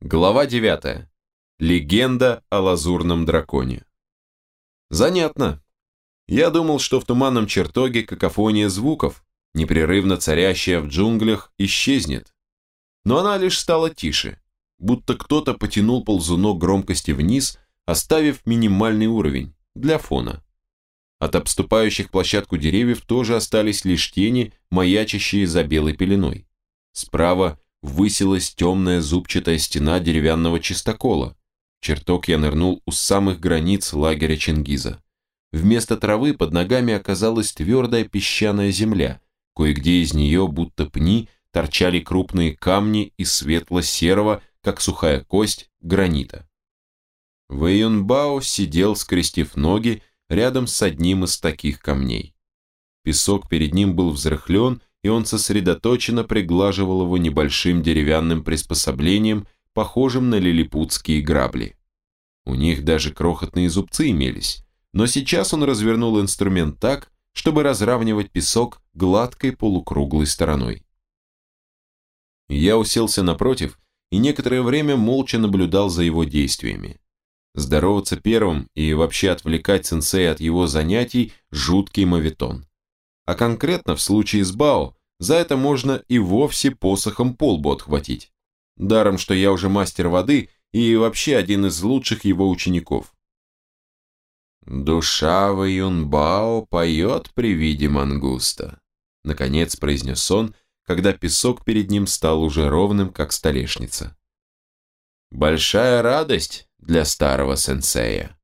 Глава 9. Легенда о лазурном драконе. Занятно. Я думал, что в туманном чертоге какофония звуков, непрерывно царящая в джунглях, исчезнет. Но она лишь стала тише, будто кто-то потянул ползунок громкости вниз, оставив минимальный уровень для фона. От обступающих площадку деревьев тоже остались лишь тени, маячащие за белой пеленой. Справа высилась темная зубчатая стена деревянного чистокола. В чертог я нырнул у самых границ лагеря Чингиза. Вместо травы под ногами оказалась твердая песчаная земля, кое-где из нее, будто пни, торчали крупные камни из светло-серого, как сухая кость, гранита. Вэйюнбао сидел, скрестив ноги, рядом с одним из таких камней. Песок перед ним был взрыхлен и он сосредоточенно приглаживал его небольшим деревянным приспособлением, похожим на лилипутские грабли. У них даже крохотные зубцы имелись, но сейчас он развернул инструмент так, чтобы разравнивать песок гладкой полукруглой стороной. Я уселся напротив и некоторое время молча наблюдал за его действиями. Здороваться первым и вообще отвлекать сенсея от его занятий – жуткий мавитон. А конкретно в случае с Бао, за это можно и вовсе посохом полбу отхватить. Даром, что я уже мастер воды и вообще один из лучших его учеников. «Душа Ваюнбао поет при виде мангуста», наконец произнес он, когда песок перед ним стал уже ровным, как столешница. «Большая радость для старого сенсея».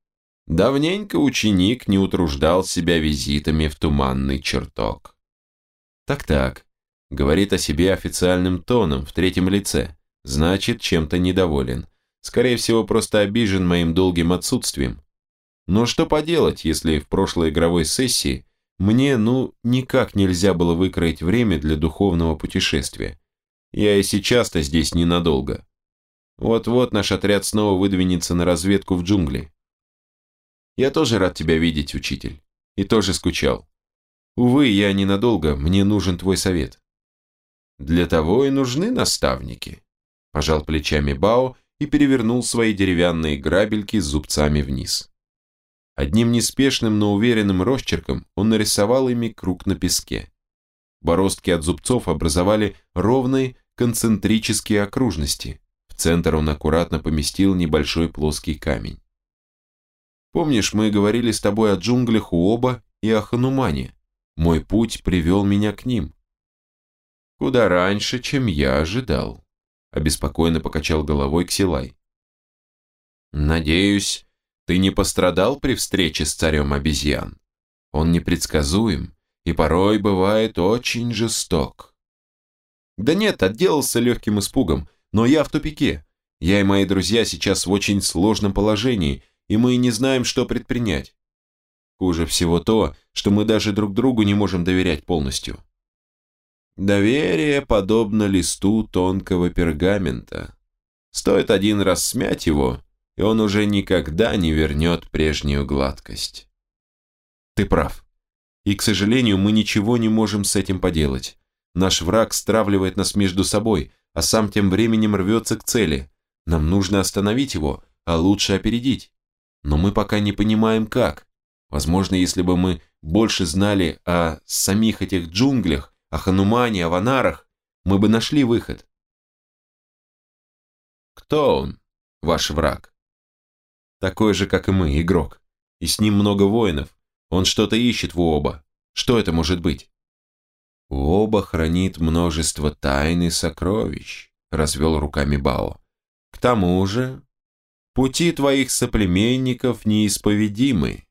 Давненько ученик не утруждал себя визитами в туманный чертог. Так-так, говорит о себе официальным тоном в третьем лице, значит, чем-то недоволен. Скорее всего, просто обижен моим долгим отсутствием. Но что поделать, если в прошлой игровой сессии мне, ну, никак нельзя было выкроить время для духовного путешествия. Я и сейчас-то здесь ненадолго. Вот-вот наш отряд снова выдвинется на разведку в джунгли. Я тоже рад тебя видеть, учитель. И тоже скучал. Увы, я ненадолго, мне нужен твой совет. Для того и нужны наставники. Пожал плечами Бао и перевернул свои деревянные грабельки с зубцами вниз. Одним неспешным, но уверенным росчерком он нарисовал ими круг на песке. Бороздки от зубцов образовали ровные концентрические окружности. В центр он аккуратно поместил небольшой плоский камень. Помнишь, мы говорили с тобой о джунглях у Оба и о Ханумане? Мой путь привел меня к ним. Куда раньше, чем я ожидал. Обеспокоенно покачал головой Ксилай. Надеюсь, ты не пострадал при встрече с царем обезьян. Он непредсказуем и порой бывает очень жесток. Да нет, отделался легким испугом, но я в тупике. Я и мои друзья сейчас в очень сложном положении – и мы не знаем, что предпринять. Хуже всего то, что мы даже друг другу не можем доверять полностью. Доверие подобно листу тонкого пергамента. Стоит один раз смять его, и он уже никогда не вернет прежнюю гладкость. Ты прав. И, к сожалению, мы ничего не можем с этим поделать. Наш враг стравливает нас между собой, а сам тем временем рвется к цели. Нам нужно остановить его, а лучше опередить но мы пока не понимаем как. Возможно, если бы мы больше знали о самих этих джунглях, о Ханумане, о Ванарах, мы бы нашли выход. Кто он, ваш враг? Такой же, как и мы, игрок. И с ним много воинов. Он что-то ищет в оба. Что это может быть? Оба хранит множество тайн сокровищ, развел руками Бао. К тому же Пути твоих соплеменников неисповедимы.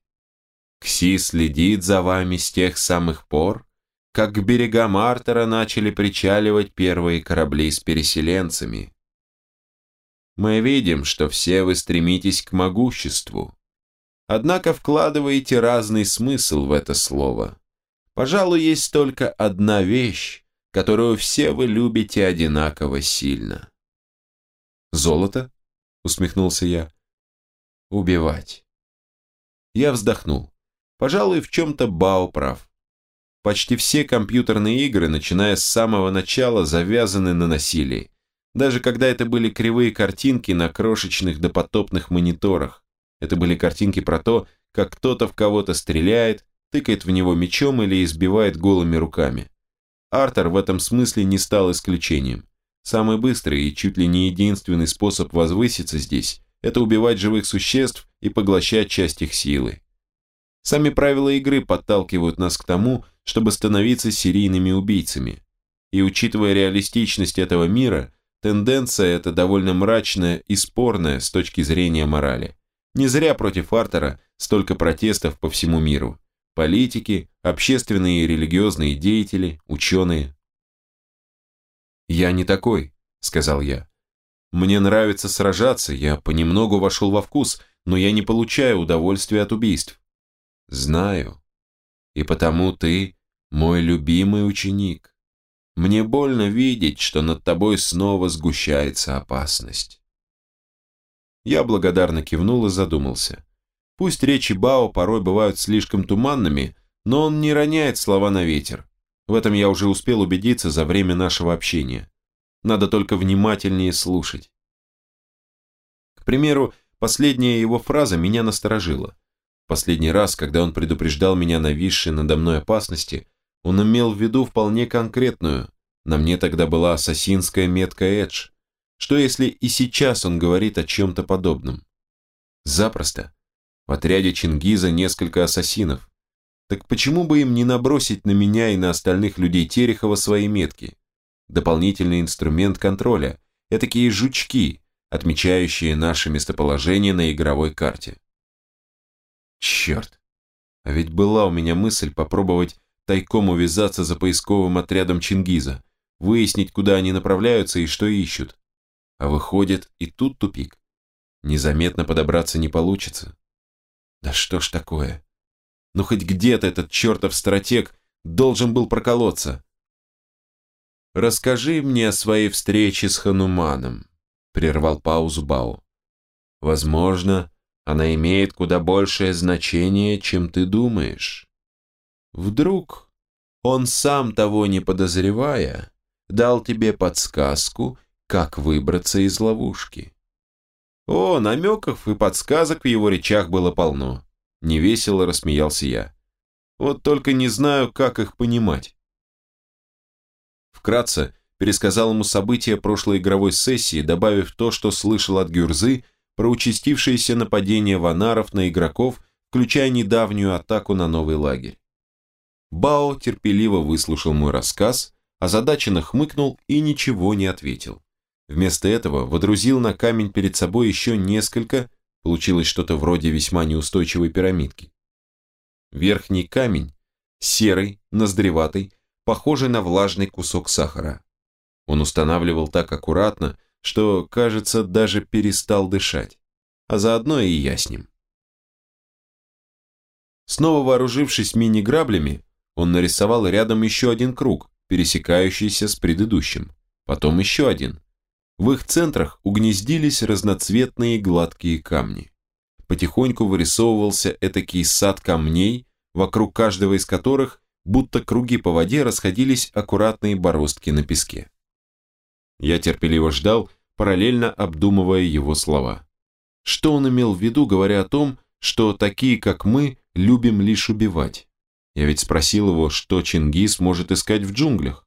Кси следит за вами с тех самых пор, как к берегам Артера начали причаливать первые корабли с переселенцами. Мы видим, что все вы стремитесь к могуществу. Однако вкладываете разный смысл в это слово. Пожалуй, есть только одна вещь, которую все вы любите одинаково сильно. Золото? Усмехнулся я. Убивать. Я вздохнул. Пожалуй, в чем-то Бао прав. Почти все компьютерные игры, начиная с самого начала, завязаны на насилии. Даже когда это были кривые картинки на крошечных допотопных мониторах. Это были картинки про то, как кто-то в кого-то стреляет, тыкает в него мечом или избивает голыми руками. Артер в этом смысле не стал исключением. Самый быстрый и чуть ли не единственный способ возвыситься здесь – это убивать живых существ и поглощать часть их силы. Сами правила игры подталкивают нас к тому, чтобы становиться серийными убийцами. И учитывая реалистичность этого мира, тенденция эта довольно мрачная и спорная с точки зрения морали. Не зря против Артера столько протестов по всему миру. Политики, общественные и религиозные деятели, ученые. «Я не такой», — сказал я. «Мне нравится сражаться, я понемногу вошел во вкус, но я не получаю удовольствия от убийств». «Знаю. И потому ты мой любимый ученик. Мне больно видеть, что над тобой снова сгущается опасность». Я благодарно кивнул и задумался. Пусть речи Бао порой бывают слишком туманными, но он не роняет слова на ветер. В этом я уже успел убедиться за время нашего общения. Надо только внимательнее слушать. К примеру, последняя его фраза меня насторожила. Последний раз, когда он предупреждал меня нависшей надо мной опасности, он имел в виду вполне конкретную. На мне тогда была ассасинская метка Эдж. Что если и сейчас он говорит о чем-то подобном? Запросто. В отряде Чингиза несколько ассасинов. Так почему бы им не набросить на меня и на остальных людей Терехова свои метки? Дополнительный инструмент контроля. Этакие жучки, отмечающие наше местоположение на игровой карте. Черт. А ведь была у меня мысль попробовать тайком увязаться за поисковым отрядом Чингиза, выяснить, куда они направляются и что ищут. А выходит, и тут тупик. Незаметно подобраться не получится. Да что ж такое? Ну хоть где-то этот чертов стратег должен был проколоться. «Расскажи мне о своей встрече с Хануманом», — прервал паузу Бао. «Возможно, она имеет куда большее значение, чем ты думаешь. Вдруг он сам того не подозревая, дал тебе подсказку, как выбраться из ловушки. О, намеков и подсказок в его речах было полно. Невесело рассмеялся я. Вот только не знаю, как их понимать. Вкратце пересказал ему события прошлой игровой сессии, добавив то, что слышал от Гюрзы про участившееся нападение ванаров на игроков, включая недавнюю атаку на новый лагерь. Бао терпеливо выслушал мой рассказ, озадаченно хмыкнул и ничего не ответил. Вместо этого водрузил на камень перед собой еще несколько, получилось что-то вроде весьма неустойчивой пирамидки. Верхний камень, серый, ноздреватый, похожий на влажный кусок сахара. Он устанавливал так аккуратно, что, кажется, даже перестал дышать, а заодно и я с ним. Снова вооружившись мини-граблями, он нарисовал рядом еще один круг, пересекающийся с предыдущим, потом еще один, в их центрах угнездились разноцветные гладкие камни. Потихоньку вырисовывался этакий сад камней, вокруг каждого из которых, будто круги по воде, расходились аккуратные бороздки на песке. Я терпеливо ждал, параллельно обдумывая его слова. Что он имел в виду, говоря о том, что такие, как мы, любим лишь убивать? Я ведь спросил его, что Чингис может искать в джунглях.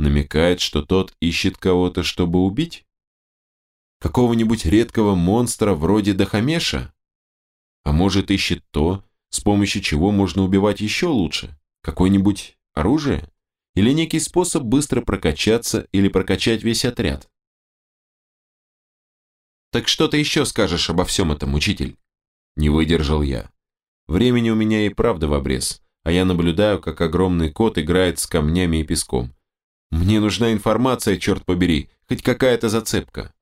Намекает, что тот ищет кого-то, чтобы убить? Какого-нибудь редкого монстра вроде Дахамеша? А может ищет то, с помощью чего можно убивать еще лучше? Какое-нибудь оружие? Или некий способ быстро прокачаться или прокачать весь отряд? Так что ты еще скажешь обо всем этом, учитель? Не выдержал я. Времени у меня и правда в обрез, а я наблюдаю, как огромный кот играет с камнями и песком. Мне нужна информация, черт побери, хоть какая-то зацепка.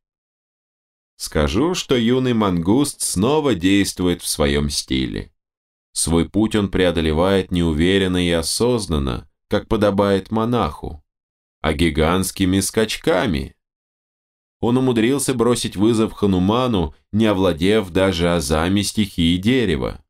Скажу, что юный мангуст снова действует в своем стиле. Свой путь он преодолевает неуверенно и осознанно, как подобает монаху, а гигантскими скачками. Он умудрился бросить вызов Хануману, не овладев даже азами стихии дерева.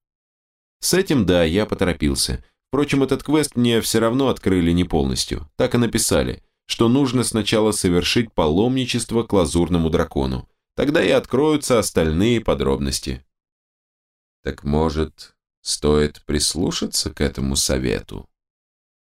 С этим, да, я поторопился, Впрочем, этот квест мне все равно открыли не полностью. Так и написали, что нужно сначала совершить паломничество к лазурному дракону. Тогда и откроются остальные подробности. Так может, стоит прислушаться к этому совету?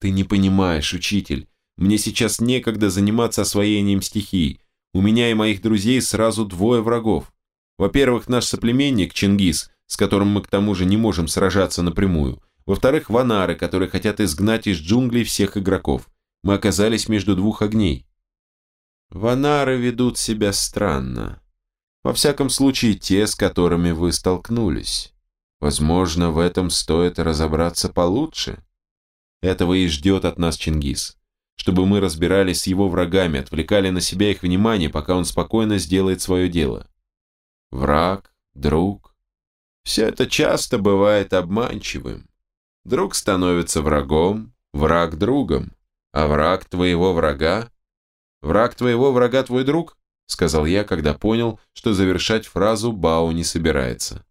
Ты не понимаешь, учитель. Мне сейчас некогда заниматься освоением стихий. У меня и моих друзей сразу двое врагов. Во-первых, наш соплеменник Чингис, с которым мы к тому же не можем сражаться напрямую. Во-вторых, ванары, которые хотят изгнать из джунглей всех игроков. Мы оказались между двух огней. Ванары ведут себя странно. Во всяком случае, те, с которыми вы столкнулись. Возможно, в этом стоит разобраться получше. Этого и ждет от нас Чингис. Чтобы мы разбирались с его врагами, отвлекали на себя их внимание, пока он спокойно сделает свое дело. Враг, друг. Все это часто бывает обманчивым. Друг становится врагом, враг другом. А враг твоего врага? Враг твоего врага твой друг? Сказал я, когда понял, что завершать фразу Бао не собирается.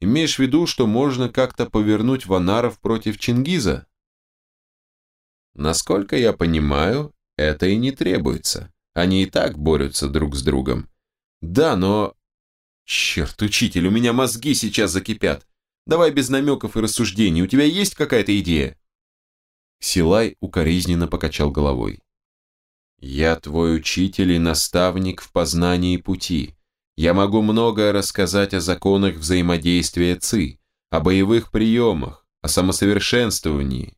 Имеешь в виду, что можно как-то повернуть ванаров против Чингиза? Насколько я понимаю, это и не требуется. Они и так борются друг с другом. Да, но... Черт, учитель, у меня мозги сейчас закипят. Давай без намеков и рассуждений. У тебя есть какая-то идея? Силай укоризненно покачал головой. «Я твой учитель и наставник в познании пути. Я могу многое рассказать о законах взаимодействия ЦИ, о боевых приемах, о самосовершенствовании.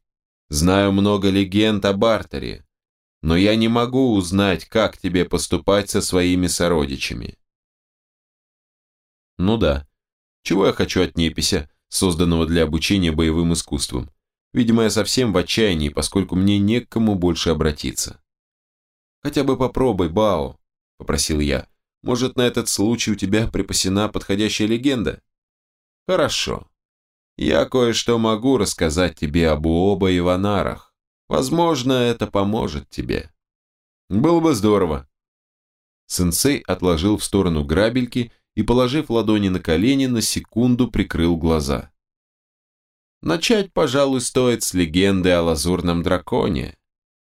Знаю много легенд о бартере, но я не могу узнать, как тебе поступать со своими сородичами». Ну да, чего я хочу от непися, созданного для обучения боевым искусствам? Видимо, я совсем в отчаянии, поскольку мне не к кому больше обратиться. «Хотя бы попробуй, Бао», — попросил я. «Может, на этот случай у тебя припасена подходящая легенда?» «Хорошо. Я кое-что могу рассказать тебе об Уоба и Ванарах. Возможно, это поможет тебе». «Было бы здорово». Сенсей отложил в сторону грабельки и, положив ладони на колени, на секунду прикрыл глаза. Начать, пожалуй, стоит с легенды о лазурном драконе.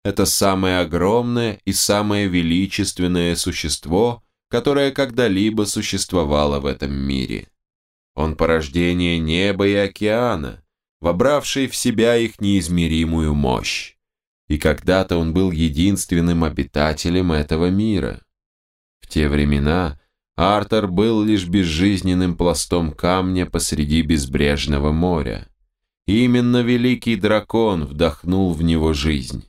Это самое огромное и самое величественное существо, которое когда-либо существовало в этом мире. Он порождение неба и океана, вобравший в себя их неизмеримую мощь. И когда-то он был единственным обитателем этого мира. В те времена Артер был лишь безжизненным пластом камня посреди безбрежного моря. Именно великий дракон вдохнул в него жизнь.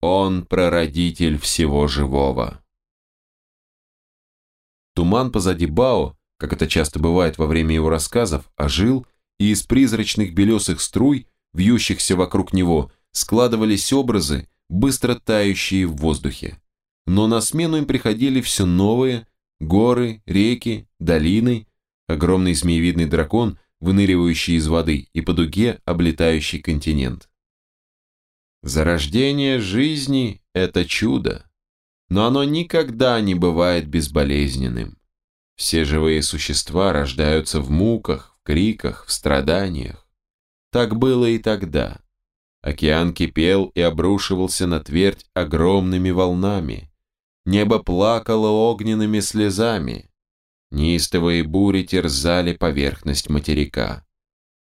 Он прародитель всего живого. Туман позади Бао, как это часто бывает во время его рассказов, ожил, и из призрачных белесых струй, вьющихся вокруг него, складывались образы, быстро тающие в воздухе. Но на смену им приходили все новые горы, реки, долины. Огромный змеевидный дракон выныривающий из воды, и по дуге облетающий континент. Зарождение жизни – это чудо, но оно никогда не бывает безболезненным. Все живые существа рождаются в муках, в криках, в страданиях. Так было и тогда. Океан кипел и обрушивался на твердь огромными волнами. Небо плакало огненными слезами. Неистовые бури терзали поверхность материка.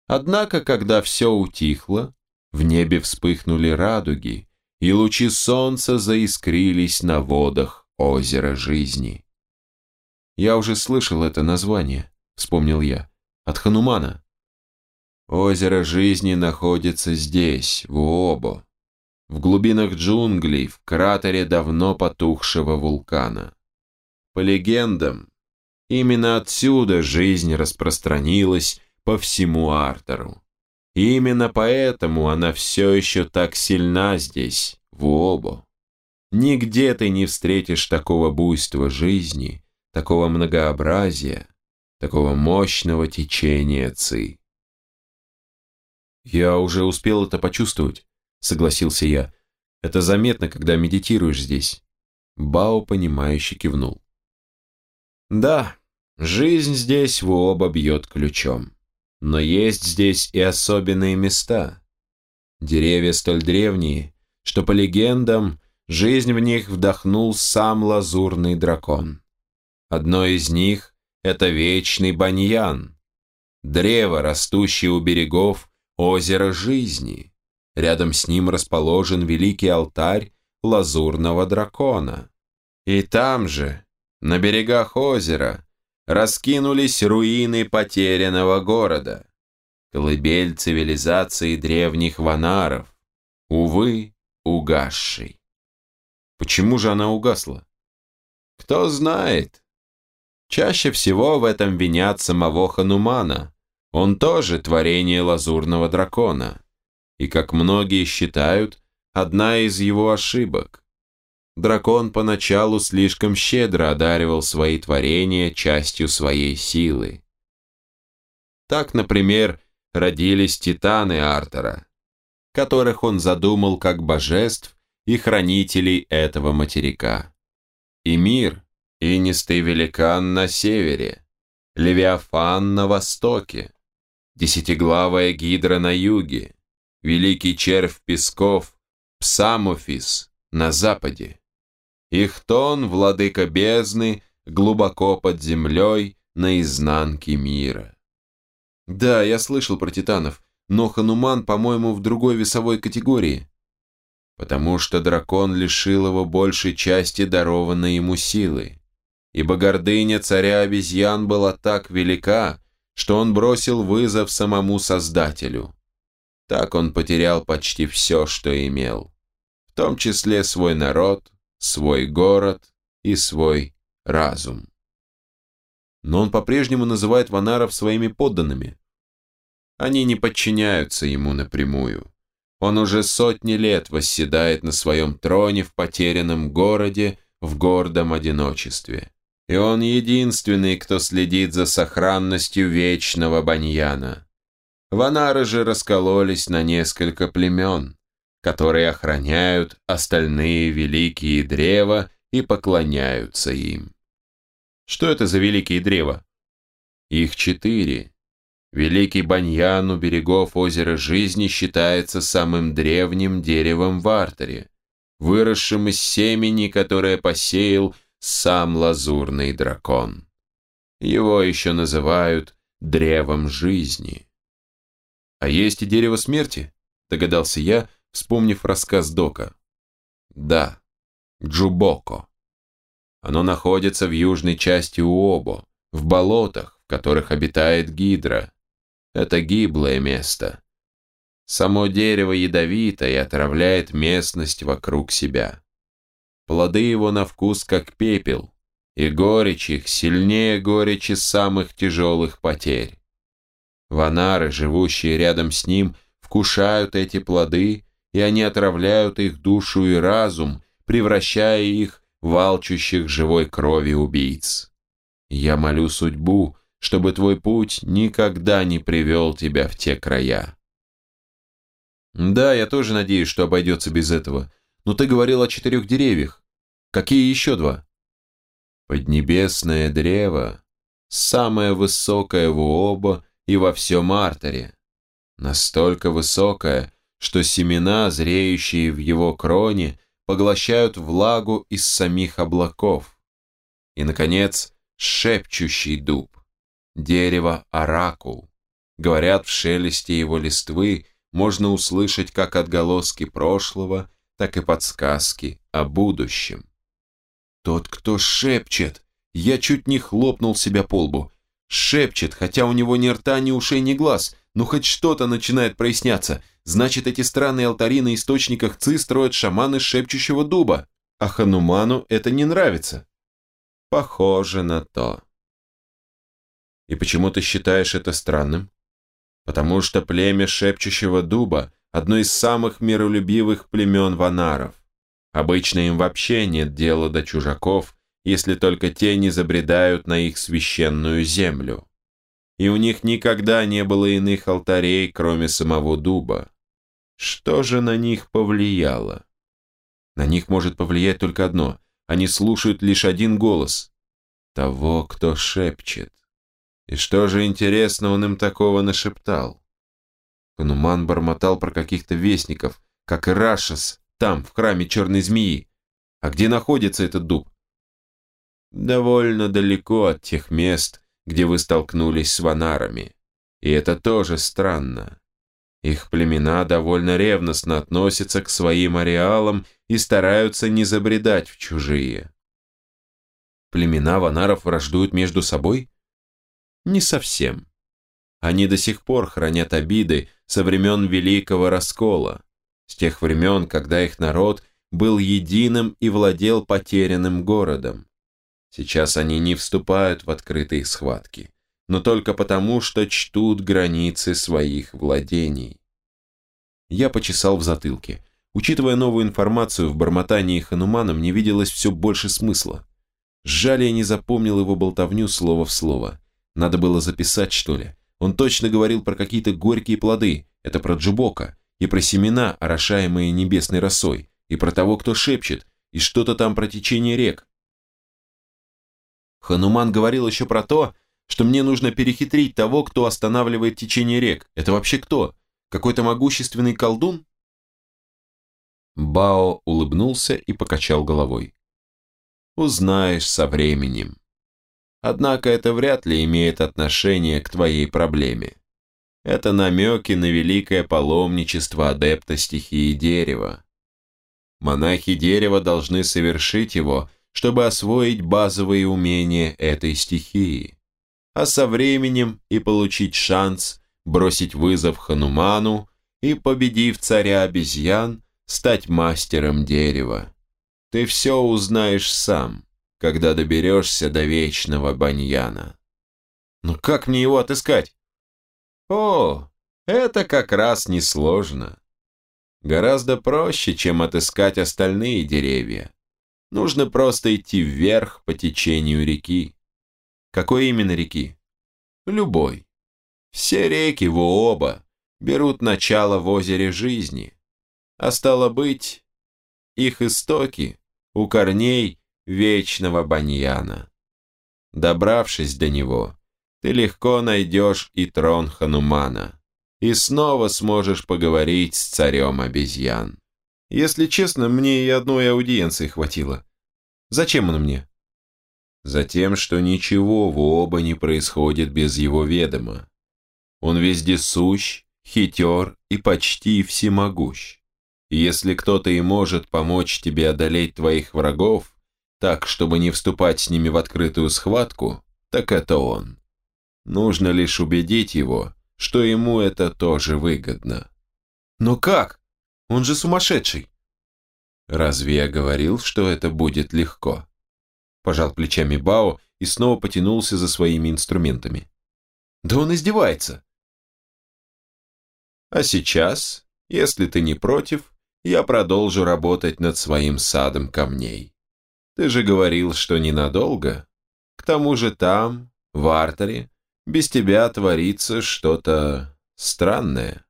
Однако, когда все утихло, в небе вспыхнули радуги, и лучи солнца заискрились на водах озера жизни. «Я уже слышал это название», — вспомнил я, — «от Ханумана». Озеро жизни находится здесь, в Уобо, в глубинах джунглей, в кратере давно потухшего вулкана. По легендам, Именно отсюда жизнь распространилась по всему Артеру. И именно поэтому она все еще так сильна здесь, в Уобо. Нигде ты не встретишь такого буйства жизни, такого многообразия, такого мощного течения ци. «Я уже успел это почувствовать», — согласился я. «Это заметно, когда медитируешь здесь». Бао, понимающе кивнул. «Да, Жизнь здесь в оба бьет ключом. Но есть здесь и особенные места. Деревья столь древние, что по легендам жизнь в них вдохнул сам лазурный дракон. Одно из них – это вечный баньян, древо, растущее у берегов озера жизни. Рядом с ним расположен великий алтарь лазурного дракона. И там же, на берегах озера, раскинулись руины потерянного города, колыбель цивилизации древних ванаров, увы, угасший. Почему же она угасла? Кто знает. Чаще всего в этом винят самого Ханумана. Он тоже творение лазурного дракона. И, как многие считают, одна из его ошибок. Дракон поначалу слишком щедро одаривал свои творения частью своей силы. Так, например, родились титаны Артера, которых он задумал как божеств и хранителей этого материка. И мир, инистый великан на севере, Левиафан на востоке, десятиглавая гидра на юге, великий червь песков, Псамофис на западе. Ихтон, владыка бездны, глубоко под землей, на изнанке мира. Да, я слышал про титанов, но Хануман, по-моему, в другой весовой категории. Потому что дракон лишил его большей части дарованной ему силы. Ибо гордыня царя обезьян была так велика, что он бросил вызов самому Создателю. Так он потерял почти все, что имел, в том числе свой народ, свой город и свой разум. Но он по-прежнему называет ванаров своими подданными. Они не подчиняются ему напрямую. Он уже сотни лет восседает на своем троне в потерянном городе в гордом одиночестве. И он единственный, кто следит за сохранностью вечного баньяна. Ванары же раскололись на несколько племен которые охраняют остальные великие древа и поклоняются им. Что это за великие древа? Их четыре. Великий баньян у берегов озера Жизни считается самым древним деревом в Артере, выросшим из семени, которое посеял сам лазурный дракон. Его еще называют древом жизни. А есть и дерево смерти, догадался я, вспомнив рассказ Дока. Да, Джубоко. Оно находится в южной части Уобо, в болотах, в которых обитает гидра. Это гиблое место. Само дерево ядовито и отравляет местность вокруг себя. Плоды его на вкус как пепел, и горечь их сильнее горечи самых тяжелых потерь. Ванары, живущие рядом с ним, вкушают эти плоды и они отравляют их душу и разум, превращая их в алчущих живой крови убийц. Я молю судьбу, чтобы твой путь никогда не привел тебя в те края. Да, я тоже надеюсь, что обойдется без этого. Но ты говорил о четырех деревьях. Какие еще два? Поднебесное древо, самое высокое в Уобо и во всем Артере. Настолько высокое, что семена, зреющие в его кроне, поглощают влагу из самих облаков. И, наконец, шепчущий дуб, дерево-оракул. Говорят, в шелесте его листвы можно услышать как отголоски прошлого, так и подсказки о будущем. Тот, кто шепчет, я чуть не хлопнул себя по лбу. Шепчет, хотя у него ни рта, ни ушей, ни глаз, но хоть что-то начинает проясняться. Значит, эти странные алтари на источниках Ци строят шаманы шепчущего дуба, а Хануману это не нравится. Похоже на то. И почему ты считаешь это странным? Потому что племя шепчущего дуба – одно из самых миролюбивых племен ванаров. Обычно им вообще нет дела до чужаков, если только те не забредают на их священную землю и у них никогда не было иных алтарей, кроме самого дуба. Что же на них повлияло? На них может повлиять только одно. Они слушают лишь один голос. Того, кто шепчет. И что же интересно он им такого нашептал? Хануман бормотал про каких-то вестников, как и Рашас, там, в храме черной змеи. А где находится этот дуб? Довольно далеко от тех мест, где вы столкнулись с ванарами. И это тоже странно. Их племена довольно ревностно относятся к своим ареалам и стараются не забредать в чужие. Племена ванаров враждуют между собой? Не совсем. Они до сих пор хранят обиды со времен Великого Раскола, с тех времен, когда их народ был единым и владел потерянным городом. Сейчас они не вступают в открытые схватки, но только потому, что чтут границы своих владений. Я почесал в затылке. Учитывая новую информацию, в бормотании Ханумана мне виделось все больше смысла. Жаль, я не запомнил его болтовню слово в слово. Надо было записать, что ли. Он точно говорил про какие-то горькие плоды, это про Джубока, и про семена, орошаемые небесной росой, и про того, кто шепчет, и что-то там про течение рек. Хануман говорил еще про то, что мне нужно перехитрить того, кто останавливает течение рек. Это вообще кто? Какой-то могущественный колдун? Бао улыбнулся и покачал головой. Узнаешь со временем. Однако это вряд ли имеет отношение к твоей проблеме. Это намеки на великое паломничество адепта стихии дерева. Монахи дерева должны совершить его, чтобы освоить базовые умения этой стихии, а со временем и получить шанс бросить вызов Хануману и, победив царя обезьян, стать мастером дерева. Ты все узнаешь сам когда доберешься до вечного баньяна. Но как мне его отыскать? О, это как раз несложно. Гораздо проще, чем отыскать остальные деревья. Нужно просто идти вверх по течению реки. Какой именно реки? Любой. Все реки в оба берут начало в озере жизни. А стало быть, их истоки у корней вечного баньяна. Добравшись до него, ты легко найдешь и трон Ханумана, и снова сможешь поговорить с царем обезьян. Если честно, мне и одной аудиенции хватило. Зачем он мне? Затем, что ничего в оба не происходит без его ведома. Он везде сущ, хитер и почти всемогущ. И если кто-то и может помочь тебе одолеть твоих врагов, так, чтобы не вступать с ними в открытую схватку, так это он. Нужно лишь убедить его, что ему это тоже выгодно. Но как? Он же сумасшедший. Разве я говорил, что это будет легко? Пожал плечами Бао и снова потянулся за своими инструментами. Да он издевается. А сейчас, если ты не против, я продолжу работать над своим садом камней. Ты же говорил, что ненадолго. К тому же там, в артере, без тебя творится что-то странное.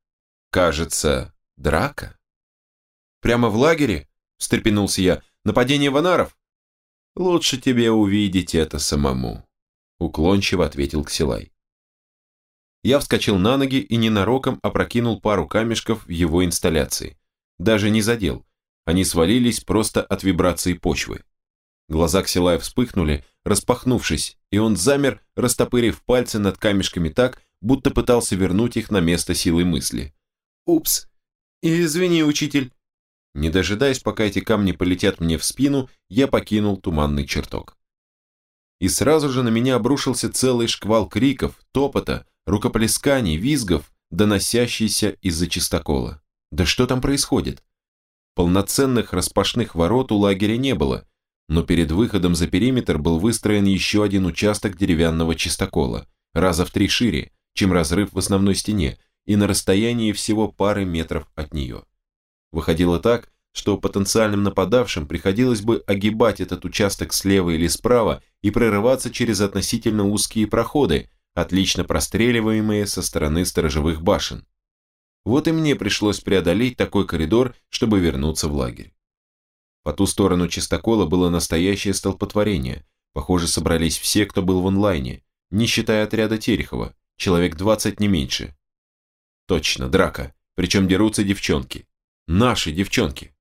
Кажется, драка. Прямо в лагере? Встрепенулся я. Нападение ванаров? Лучше тебе увидеть это самому. Уклончиво ответил Ксилай. Я вскочил на ноги и ненароком опрокинул пару камешков в его инсталляции. Даже не задел. Они свалились просто от вибрации почвы. Глаза Ксилая вспыхнули, распахнувшись, и он замер, растопырив пальцы над камешками так, будто пытался вернуть их на место силы мысли. «Упс! Извини, учитель!» Не дожидаясь, пока эти камни полетят мне в спину, я покинул туманный чертог. И сразу же на меня обрушился целый шквал криков, топота, рукоплесканий, визгов, доносящийся из-за чистокола. Да что там происходит? Полноценных распашных ворот у лагеря не было, но перед выходом за периметр был выстроен еще один участок деревянного чистокола, раза в три шире, чем разрыв в основной стене, и на расстоянии всего пары метров от нее. Выходило так, что потенциальным нападавшим приходилось бы огибать этот участок слева или справа и прорываться через относительно узкие проходы, отлично простреливаемые со стороны сторожевых башен. Вот и мне пришлось преодолеть такой коридор, чтобы вернуться в лагерь. По ту сторону чистокола было настоящее столпотворение. Похоже, собрались все, кто был в онлайне, не считая отряда Терехова, человек 20 не меньше. Точно, драка, причем дерутся девчонки. Наши девчонки.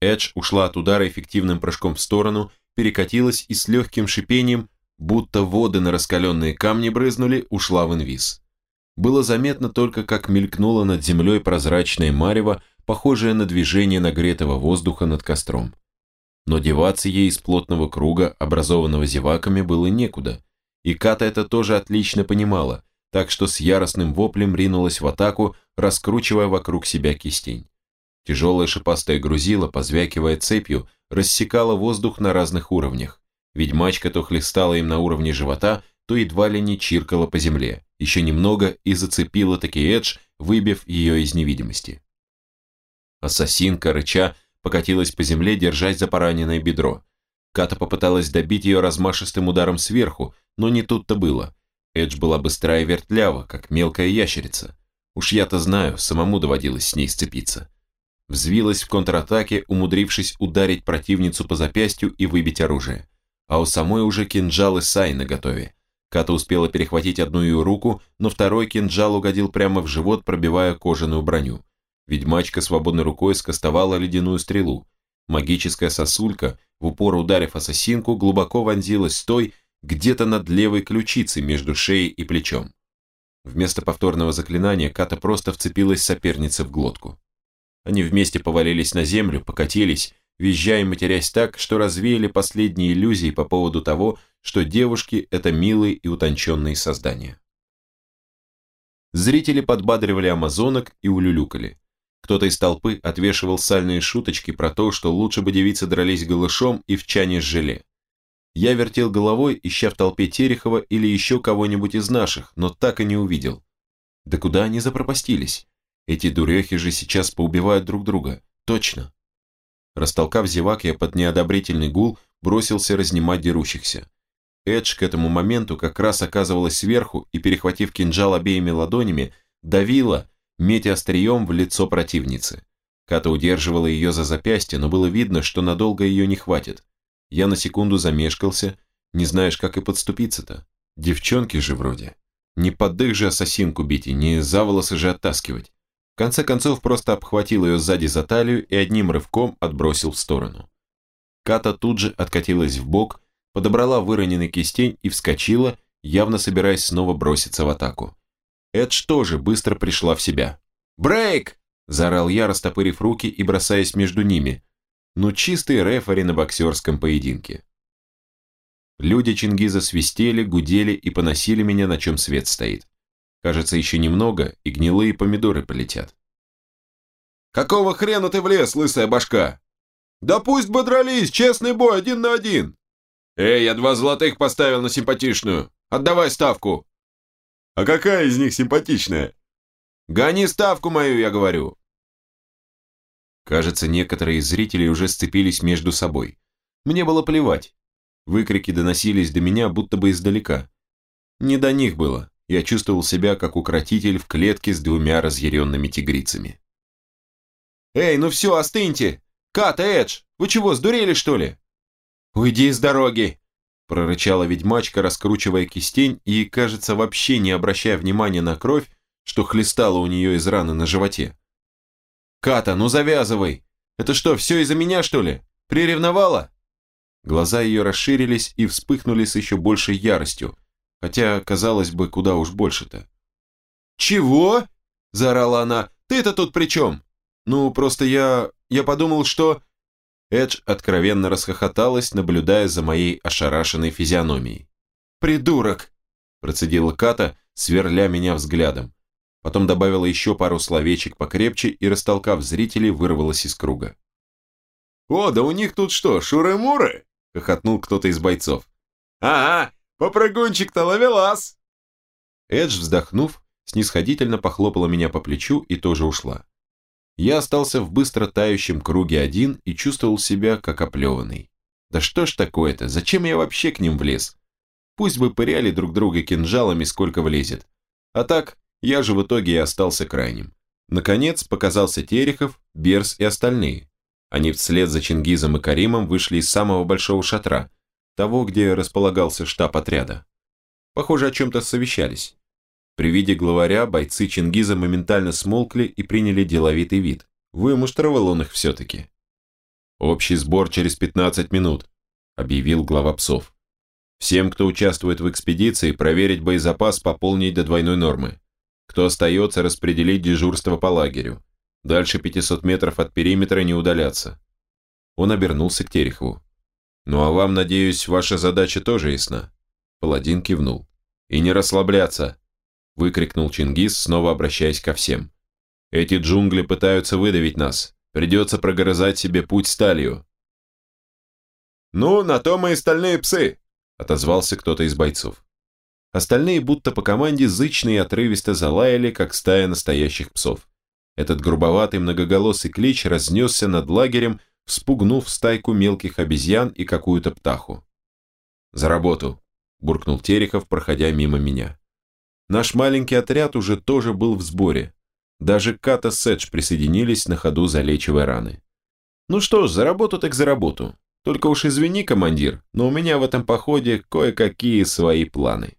Эдж ушла от удара эффективным прыжком в сторону, перекатилась и с легким шипением, будто воды на раскаленные камни брызнули, ушла в инвиз. Было заметно только, как мелькнула над землей прозрачное марево, похожее на движение нагретого воздуха над костром. Но деваться ей из плотного круга, образованного зеваками, было некуда, и Ката это тоже отлично понимала, так что с яростным воплем ринулась в атаку, раскручивая вокруг себя кистень. Тяжелое шипастое грузило, позвякивая цепью, рассекало воздух на разных уровнях. Ведьмачка то хлестала им на уровне живота, то едва ли не чиркала по земле. Еще немного и зацепила таки Эдж, выбив ее из невидимости. Ассасинка, рыча, покатилась по земле, держась за пораненное бедро. Ката попыталась добить ее размашистым ударом сверху, но не тут-то было. Эдж была быстрая и вертлява, как мелкая ящерица. Уж я-то знаю, самому доводилось с ней сцепиться. Взвилась в контратаке, умудрившись ударить противницу по запястью и выбить оружие. А у самой уже кинжал и сай наготове. Ката успела перехватить одну ее руку, но второй кинжал угодил прямо в живот, пробивая кожаную броню. Ведьмачка свободной рукой скостовала ледяную стрелу. Магическая сосулька, в упор ударив ассасинку, глубоко вонзилась той, где-то над левой ключицей между шеей и плечом. Вместо повторного заклинания Ката просто вцепилась сопернице в глотку. Они вместе повалились на землю, покатились, визжая и матерясь так, что развеяли последние иллюзии по поводу того, что девушки – это милые и утонченные создания. Зрители подбадривали амазонок и улюлюкали. Кто-то из толпы отвешивал сальные шуточки про то, что лучше бы девицы дрались голышом и в чане с желе. Я вертел головой, ища в толпе Терехова или еще кого-нибудь из наших, но так и не увидел. Да куда они запропастились? Эти дурехи же сейчас поубивают друг друга. Точно. Растолкав зевак, я под неодобрительный гул бросился разнимать дерущихся. Эдж к этому моменту как раз оказывалась сверху и, перехватив кинжал обеими ладонями, давила, метя острием в лицо противницы. Ката удерживала ее за запястье, но было видно, что надолго ее не хватит. Я на секунду замешкался, не знаешь, как и подступиться-то. Девчонки же вроде. Не под их же ассасинку бить и не за волосы же оттаскивать. В конце концов, просто обхватил ее сзади за талию и одним рывком отбросил в сторону. Ката тут же откатилась в бок, подобрала выроненный кистень и вскочила, явно собираясь снова броситься в атаку. Эдж тоже быстро пришла в себя. «Брейк!» – заорал я, растопырив руки и бросаясь между ними но чистый рефери на боксерском поединке. Люди Чингиза свистели, гудели и поносили меня, на чем свет стоит. Кажется, еще немного, и гнилые помидоры полетят. «Какого хрена ты влез, лысая башка?» «Да пусть бы дрались, честный бой, один на один!» «Эй, я два золотых поставил на симпатичную! Отдавай ставку!» «А какая из них симпатичная?» «Гони ставку мою, я говорю!» Кажется, некоторые из зрителей уже сцепились между собой. Мне было плевать. Выкрики доносились до меня, будто бы издалека. Не до них было. Я чувствовал себя, как укротитель в клетке с двумя разъяренными тигрицами. «Эй, ну все, остыньте! Ката, Эдж, вы чего, сдурели, что ли?» «Уйди с дороги!» прорычала ведьмачка, раскручивая кистень и, кажется, вообще не обращая внимания на кровь, что хлестала у нее из раны на животе. «Ката, ну завязывай! Это что, все из-за меня, что ли? Приревновала?» Глаза ее расширились и вспыхнули с еще большей яростью, хотя, казалось бы, куда уж больше-то. «Чего?» – заорала она. «Ты-то тут при чем?» «Ну, просто я... я подумал, что...» Эдж откровенно расхохоталась, наблюдая за моей ошарашенной физиономией. «Придурок!» – процедила Ката, сверля меня взглядом. Потом добавила еще пару словечек покрепче и, растолкав зрителей, вырвалась из круга. «О, да у них тут что, шуры-муры?» – хохотнул кто-то из бойцов. «Ага, попрыгунчик-то ловелас!» Эдж, вздохнув, снисходительно похлопала меня по плечу и тоже ушла. Я остался в быстро тающем круге один и чувствовал себя как оплеванный. Да что ж такое-то, зачем я вообще к ним влез? Пусть бы пыряли друг друга кинжалами, сколько влезет. А так, я же в итоге и остался крайним. Наконец показался Терехов, Берс и остальные. Они вслед за Чингизом и Каримом вышли из самого большого шатра, того, где располагался штаб отряда. Похоже, о чем-то совещались. При виде главаря бойцы Чингиза моментально смолкли и приняли деловитый вид. Вымуштровал он их все-таки. Общий сбор через 15 минут, объявил глава псов. Всем, кто участвует в экспедиции, проверить боезапас, пополнить до двойной нормы. Кто остается, распределить дежурство по лагерю. Дальше 500 метров от периметра не удаляться. Он обернулся к Терехову. «Ну а вам, надеюсь, ваша задача тоже ясна?» Паладин кивнул. «И не расслабляться!» выкрикнул Чингис, снова обращаясь ко всем. «Эти джунгли пытаются выдавить нас. Придется прогрызать себе путь сталью». «Ну, на то мы и стальные псы!» отозвался кто-то из бойцов. Остальные будто по команде зычно и отрывисто залаяли, как стая настоящих псов. Этот грубоватый многоголосый клич разнесся над лагерем, вспугнув стайку мелких обезьян и какую-то птаху. «За работу!» – буркнул Терехов, проходя мимо меня. Наш маленький отряд уже тоже был в сборе. Даже Ката с Эдж присоединились на ходу, залечивая раны. Ну что ж, за работу так за работу. Только уж извини, командир, но у меня в этом походе кое-какие свои планы.